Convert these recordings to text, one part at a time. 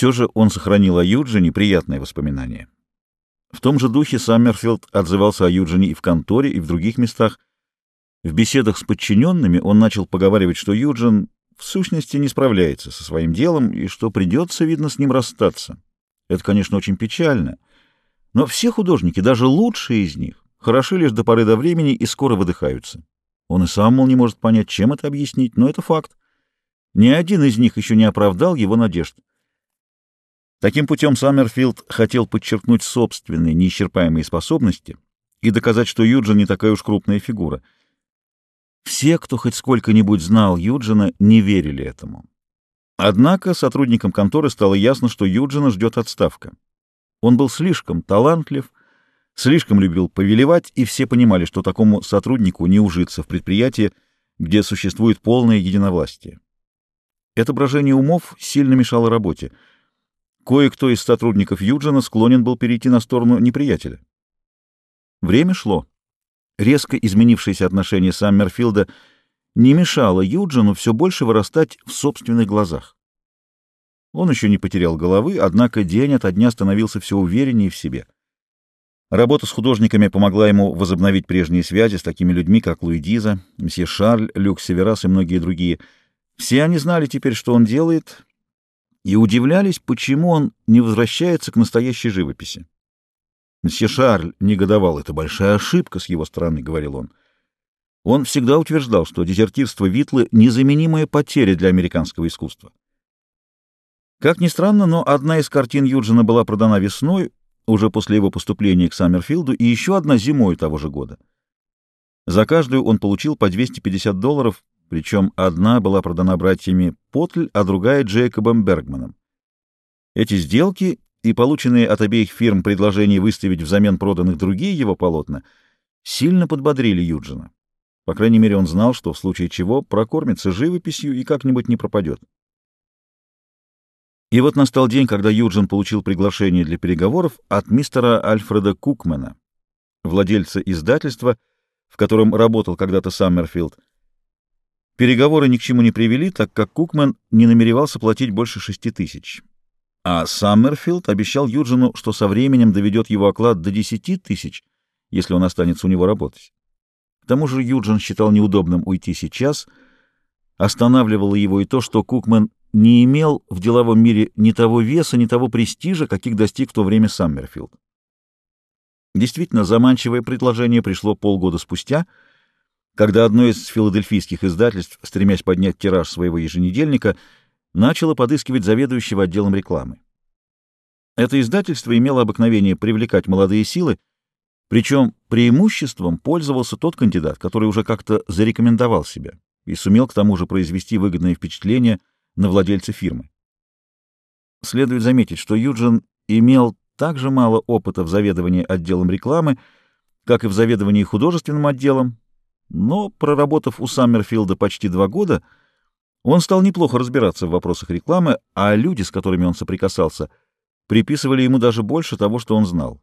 все же он сохранил о Юджине приятные воспоминания. В том же духе Саммерфилд отзывался о Юджине и в конторе, и в других местах. В беседах с подчиненными он начал поговаривать, что Юджин в сущности не справляется со своим делом и что придется, видно, с ним расстаться. Это, конечно, очень печально, но все художники, даже лучшие из них, хороши лишь до поры до времени и скоро выдыхаются. Он и сам, мол, не может понять, чем это объяснить, но это факт. Ни один из них еще не оправдал его надежд. Таким путем Саммерфилд хотел подчеркнуть собственные неисчерпаемые способности и доказать, что Юджин не такая уж крупная фигура. Все, кто хоть сколько-нибудь знал Юджина, не верили этому. Однако сотрудникам конторы стало ясно, что Юджина ждет отставка. Он был слишком талантлив, слишком любил повелевать, и все понимали, что такому сотруднику не ужиться в предприятии, где существует полное единовластие. Это брожение умов сильно мешало работе — Кое-кто из сотрудников Юджина склонен был перейти на сторону неприятеля. Время шло. Резко изменившееся отношение Саммерфилда не мешало Юджину все больше вырастать в собственных глазах. Он еще не потерял головы, однако день ото дня становился все увереннее в себе. Работа с художниками помогла ему возобновить прежние связи с такими людьми, как Луидиза, мсье Шарль, Люк Северас и многие другие. Все они знали теперь, что он делает, и удивлялись, почему он не возвращается к настоящей живописи. Мсье Шарль негодовал, это большая ошибка с его стороны, — говорил он. Он всегда утверждал, что дезертирство Витлы — незаменимая потеря для американского искусства. Как ни странно, но одна из картин Юджина была продана весной, уже после его поступления к Саммерфилду, и еще одна зимой того же года. За каждую он получил по 250 долларов, причем одна была продана братьями Потль, а другая — Джейкобом Бергманом. Эти сделки и полученные от обеих фирм предложения выставить взамен проданных другие его полотна сильно подбодрили Юджина. По крайней мере, он знал, что в случае чего прокормится живописью и как-нибудь не пропадет. И вот настал день, когда Юджин получил приглашение для переговоров от мистера Альфреда Кукмена, владельца издательства, в котором работал когда-то Саммерфилд. Переговоры ни к чему не привели, так как Кукман не намеревался платить больше шести тысяч. А Саммерфилд обещал Юджину, что со временем доведет его оклад до десяти тысяч, если он останется у него работать. К тому же Юджин считал неудобным уйти сейчас. Останавливало его и то, что Кукман не имел в деловом мире ни того веса, ни того престижа, каких достиг в то время Саммерфилд. Действительно, заманчивое предложение пришло полгода спустя — когда одно из филадельфийских издательств, стремясь поднять тираж своего еженедельника, начало подыскивать заведующего отделом рекламы. Это издательство имело обыкновение привлекать молодые силы, причем преимуществом пользовался тот кандидат, который уже как-то зарекомендовал себя и сумел к тому же произвести выгодное впечатление на владельца фирмы. Следует заметить, что Юджин имел так же мало опыта в заведовании отделом рекламы, как и в заведовании художественным отделом, но, проработав у Саммерфилда почти два года, он стал неплохо разбираться в вопросах рекламы, а люди, с которыми он соприкасался, приписывали ему даже больше того, что он знал.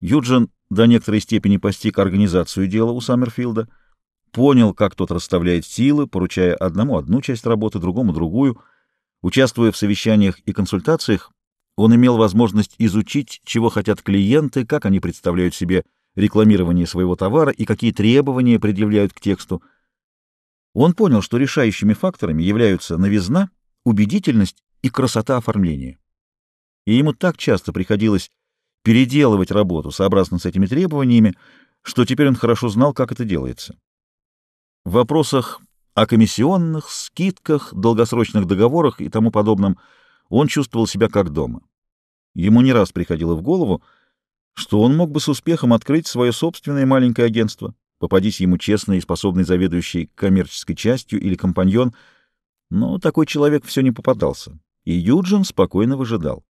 Юджин до некоторой степени постиг организацию дела у Саммерфилда, понял, как тот расставляет силы, поручая одному одну часть работы, другому другую. Участвуя в совещаниях и консультациях, он имел возможность изучить, чего хотят клиенты, как они представляют себе рекламирование своего товара и какие требования предъявляют к тексту. Он понял, что решающими факторами являются новизна, убедительность и красота оформления. И ему так часто приходилось переделывать работу сообразно с этими требованиями, что теперь он хорошо знал, как это делается. В вопросах о комиссионных, скидках, долгосрочных договорах и тому подобном он чувствовал себя как дома. Ему не раз приходило в голову, что он мог бы с успехом открыть свое собственное маленькое агентство, попадись ему честный и способный заведующий коммерческой частью или компаньон, но такой человек все не попадался, и Юджин спокойно выжидал.